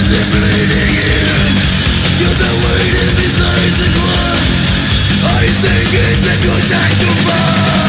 It's for the road to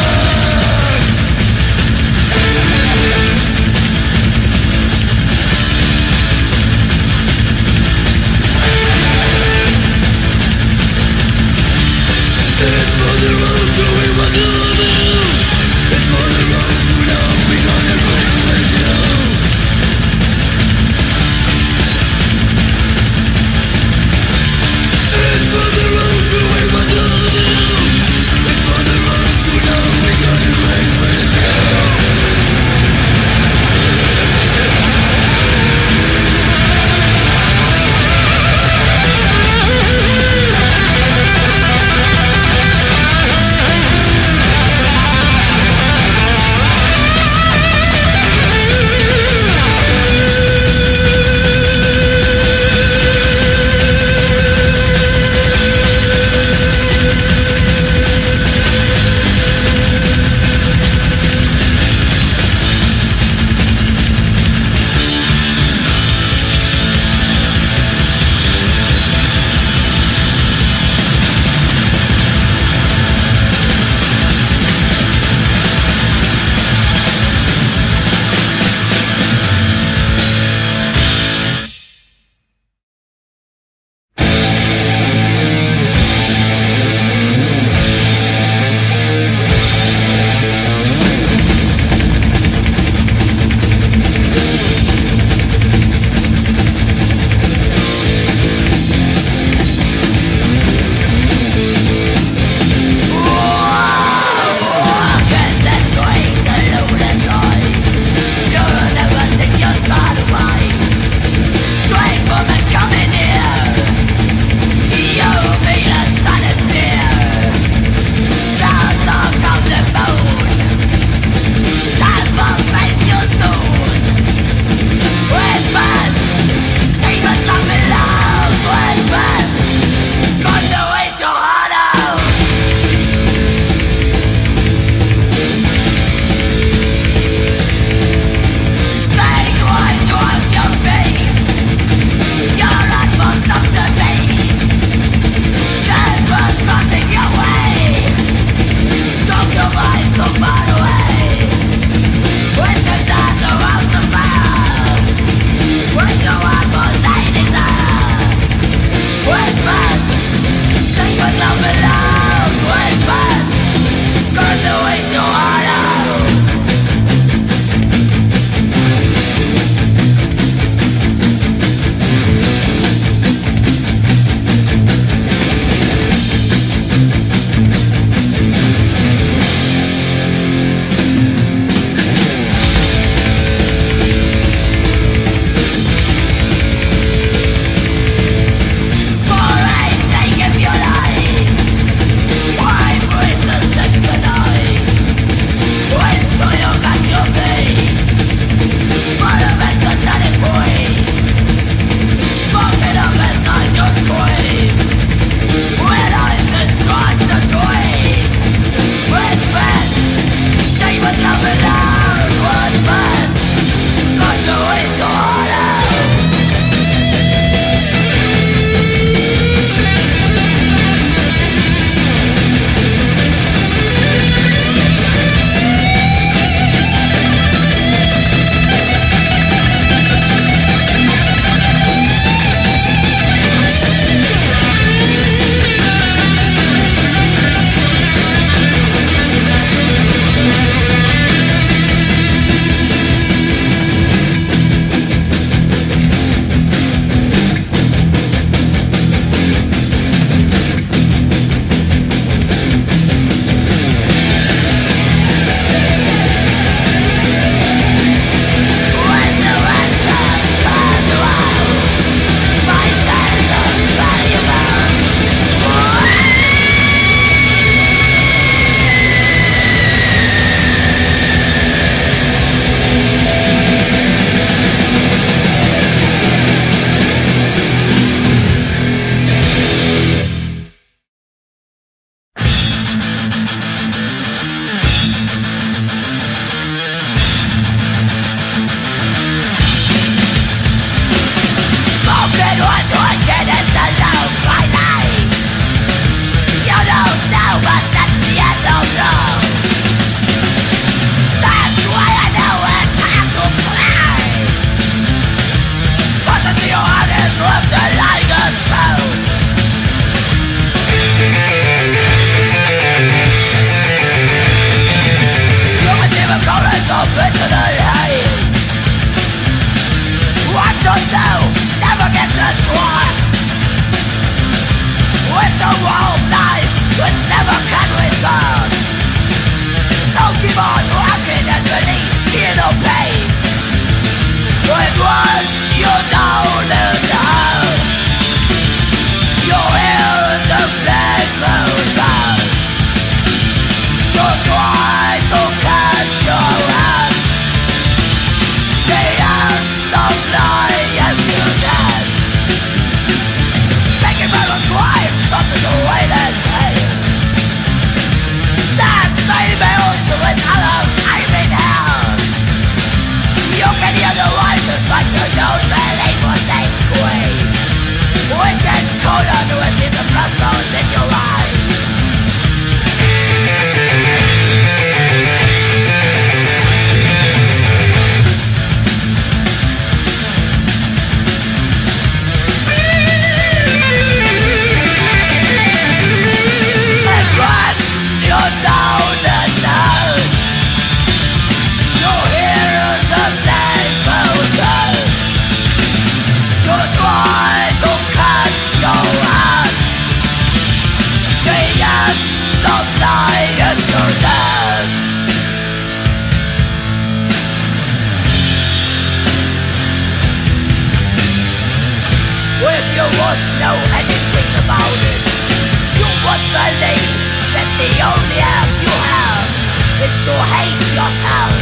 Is to hate yourself.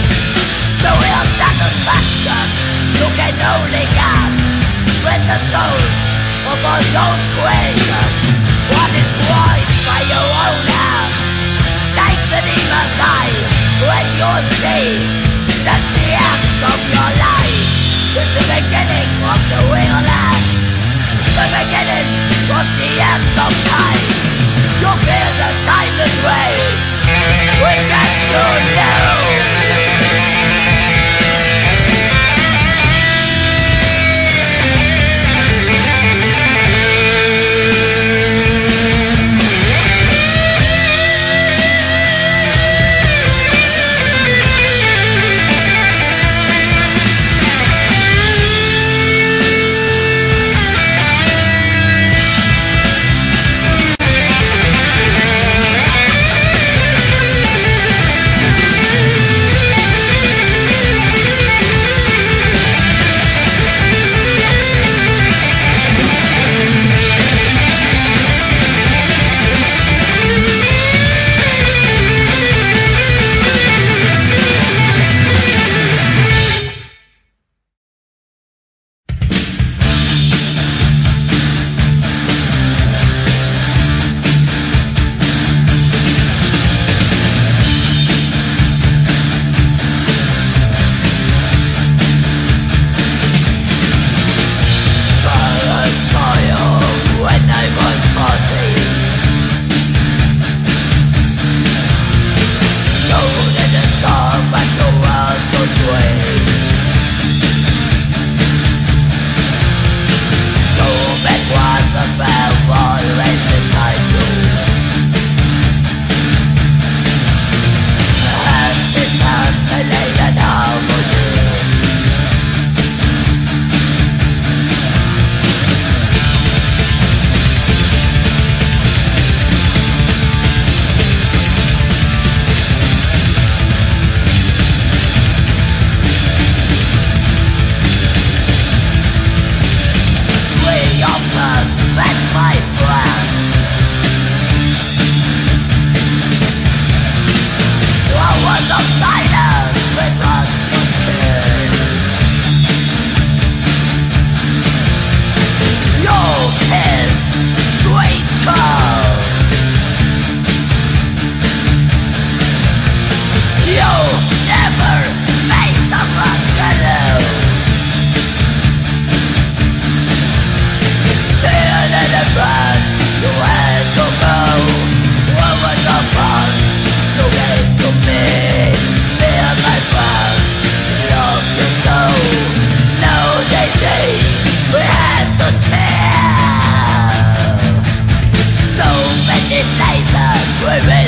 So here's satisfaction You can only get With the souls of all those creatures What is right by your own hand Take the demon's eye When you see That the end of your life Is the beginning of the real end the beginning of the end of time. You feel the timeless way We got to know llueve